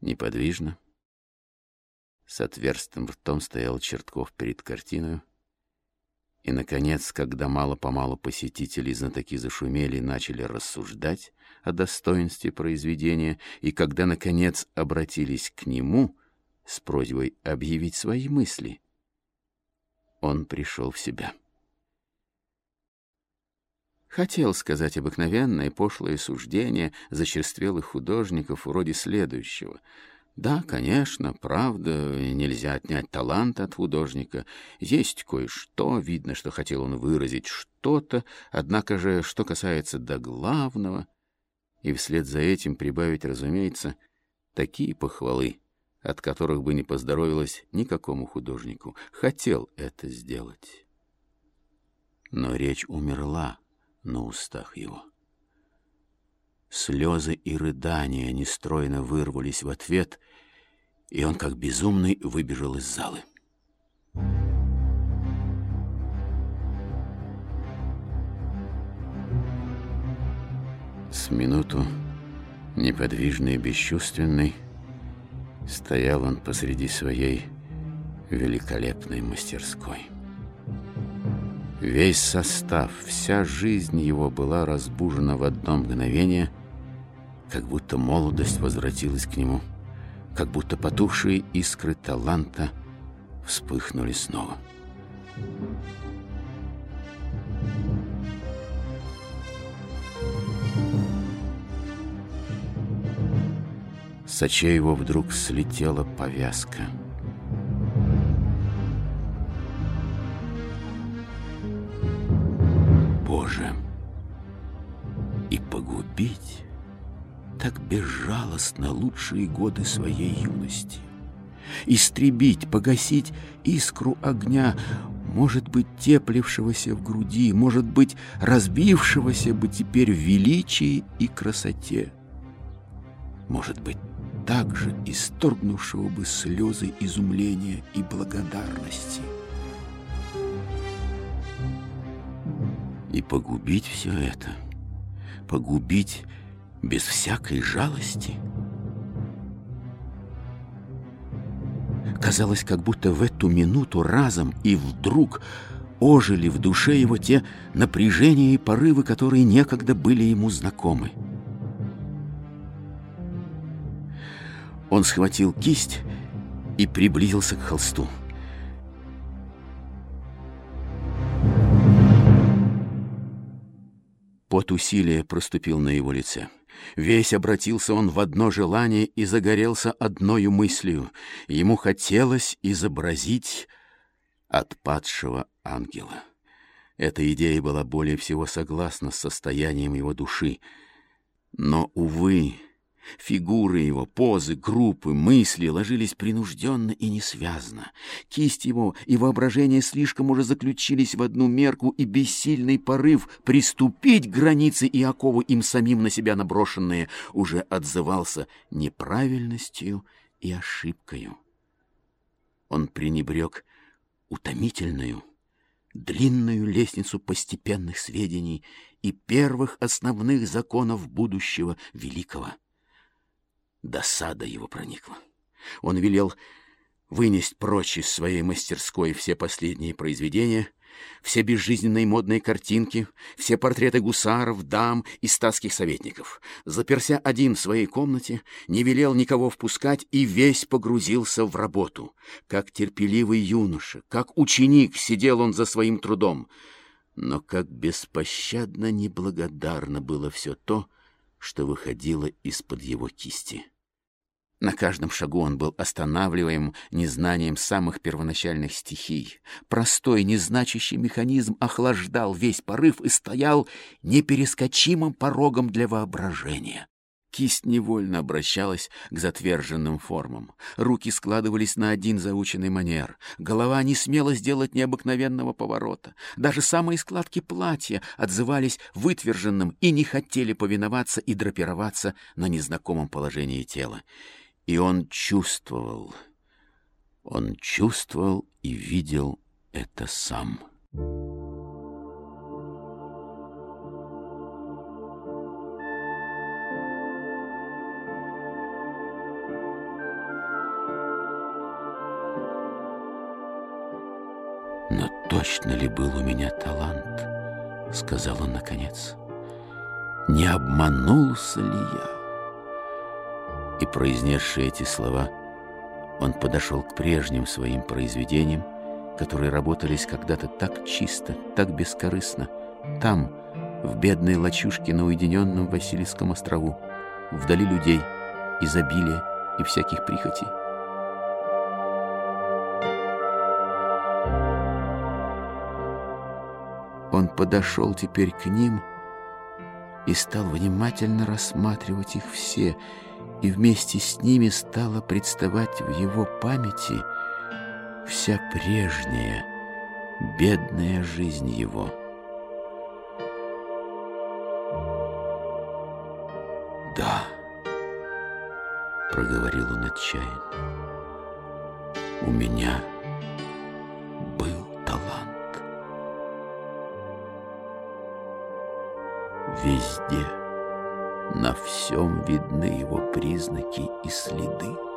Неподвижно, с отверстым ртом стоял Чертков перед картиной, и, наконец, когда мало-помалу посетители и знатоки зашумели и начали рассуждать о достоинстве произведения, и когда, наконец, обратились к нему с просьбой объявить свои мысли, он пришел в себя. Хотел сказать обыкновенное пошлое суждение зачерствелых художников вроде следующего. Да, конечно, правда, нельзя отнять талант от художника. Есть кое-что, видно, что хотел он выразить что-то, однако же, что касается до главного, и вслед за этим прибавить, разумеется, такие похвалы, от которых бы не поздоровилось никакому художнику. Хотел это сделать. Но речь умерла на устах его. Слезы и рыдания нестройно вырвались в ответ, и он, как безумный, выбежал из залы. С минуту, неподвижный и бесчувственный, стоял он посреди своей великолепной мастерской. Весь состав, вся жизнь его была разбужена в одно мгновение, как будто молодость возвратилась к нему, как будто потухшие искры таланта вспыхнули снова. С его вдруг слетела повязка — Боже, и погубить так безжалостно лучшие годы своей юности. Истребить, погасить искру огня, может быть, теплившегося в груди, может быть, разбившегося бы теперь в величии и красоте. Может быть, также исторгнувшего бы слезы изумления и благодарности. И погубить все это, погубить без всякой жалости. Казалось, как будто в эту минуту разом и вдруг ожили в душе его те напряжения и порывы, которые некогда были ему знакомы. Он схватил кисть и приблизился к холсту. Пот усилия проступил на его лице. Весь обратился он в одно желание и загорелся одною мыслью. Ему хотелось изобразить отпадшего ангела. Эта идея была более всего согласна с состоянием его души. Но, увы, Фигуры его, позы, группы, мысли ложились принужденно и несвязно. Кисть его и воображение слишком уже заключились в одну мерку, и бессильный порыв приступить к границе и окову им самим на себя наброшенные уже отзывался неправильностью и ошибкою. Он пренебрег утомительную, длинную лестницу постепенных сведений и первых основных законов будущего великого. Досада его проникла. Он велел вынести прочь из своей мастерской все последние произведения, все безжизненные модные картинки, все портреты гусаров, дам и статских советников. Заперся один в своей комнате, не велел никого впускать и весь погрузился в работу. Как терпеливый юноша, как ученик сидел он за своим трудом. Но как беспощадно неблагодарно было все то, что выходило из-под его кисти. На каждом шагу он был останавливаем незнанием самых первоначальных стихий. Простой, незначащий механизм охлаждал весь порыв и стоял неперескочимым порогом для воображения. Кисть невольно обращалась к затверженным формам. Руки складывались на один заученный манер. Голова не смела сделать необыкновенного поворота. Даже самые складки платья отзывались вытверженным и не хотели повиноваться и драпироваться на незнакомом положении тела. И он чувствовал, он чувствовал и видел это сам. Точно ли был у меня талант, сказал он наконец. Не обманулся ли я? И произнесший эти слова, он подошел к прежним своим произведениям, которые работались когда-то так чисто, так бескорыстно, там, в бедной лачушке на уединенном Васильевском острову, вдали людей, изобилия и всяких прихотей. Он подошел теперь к ним и стал внимательно рассматривать их все, и вместе с ними стала представать в его памяти вся прежняя, бедная жизнь его. «Да», — проговорил он отчаянно, — «у меня Везде» на всем видны его признаки и следы.